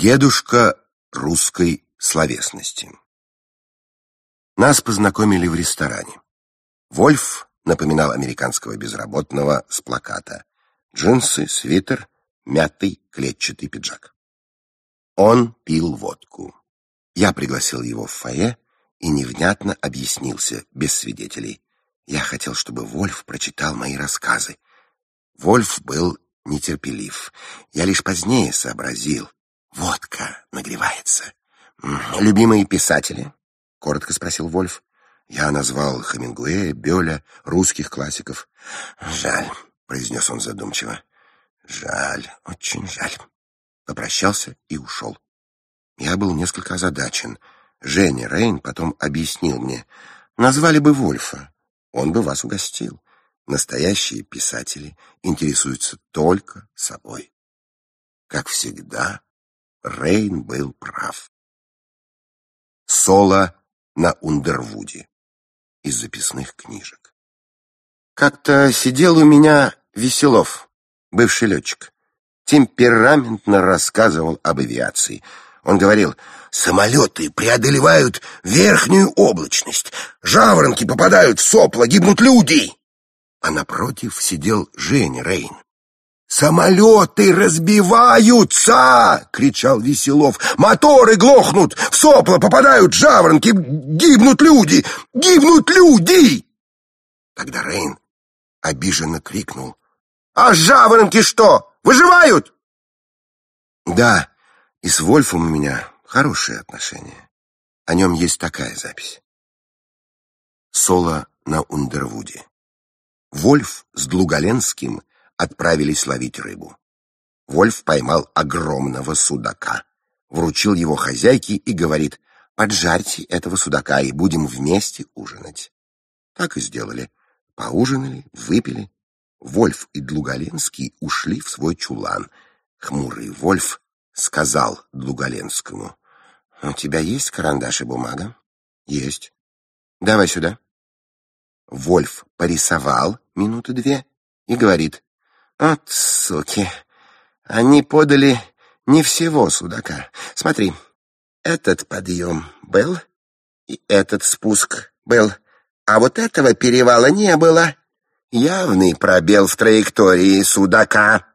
Дедушка русской словесности. Нас познакомили в ресторане. Вольф напоминал американского безработного с плаката. Джинсы, свитер, мятый клетчатый пиджак. Он пил водку. Я пригласил его в фойе и невнятно объяснился, без свидетелей. Я хотел, чтобы Вольф прочитал мои рассказы. Вольф был нетерпелив. Я лишь позднее сообразил. Водка нагревается. «Любимые писатели?» — коротко спросил Вольф. Я назвал Хемингуэя, Бёля, русских классиков. «Жаль», — произнес он задумчиво. «Жаль, очень жаль». Попрощался и ушел. Я был несколько озадачен. Женя Рейн потом объяснил мне. Назвали бы Вольфа, он бы вас угостил. Настоящие писатели интересуются только собой. Как всегда, Рейн был прав. Соло на Ундервуде из записных книжек. Как-то сидел у меня Веселов, бывший летчик. Темпераментно рассказывал об авиации. Он говорил, самолеты преодолевают верхнюю облачность, жаворонки попадают в сопла, гибнут люди. А напротив сидел Женя Рейн. «Самолеты разбиваются!» — кричал Веселов. «Моторы глохнут! В сопла попадают жаворонки! Гибнут люди! Гибнут люди!» Тогда Рейн обиженно крикнул. «А жаворонки что, выживают?» «Да, и с Вольфом у меня хорошие отношения. О нем есть такая запись. Соло на Ундервуде. Вольф с Длугаленским отправились ловить рыбу. Вольф поймал огромного судака, вручил его хозяйке и говорит, «Поджарьте этого судака, и будем вместе ужинать». Так и сделали. Поужинали, выпили. Вольф и Длугаленский ушли в свой чулан. Хмурый Вольф сказал Длугаленскому, «У тебя есть карандаш и бумага?» «Есть». «Давай сюда». Вольф порисовал минуты две и говорит, от суки. Они подали не всего судака. Смотри, этот подъем был, и этот спуск был, а вот этого перевала не было. Явный пробел в траектории судака.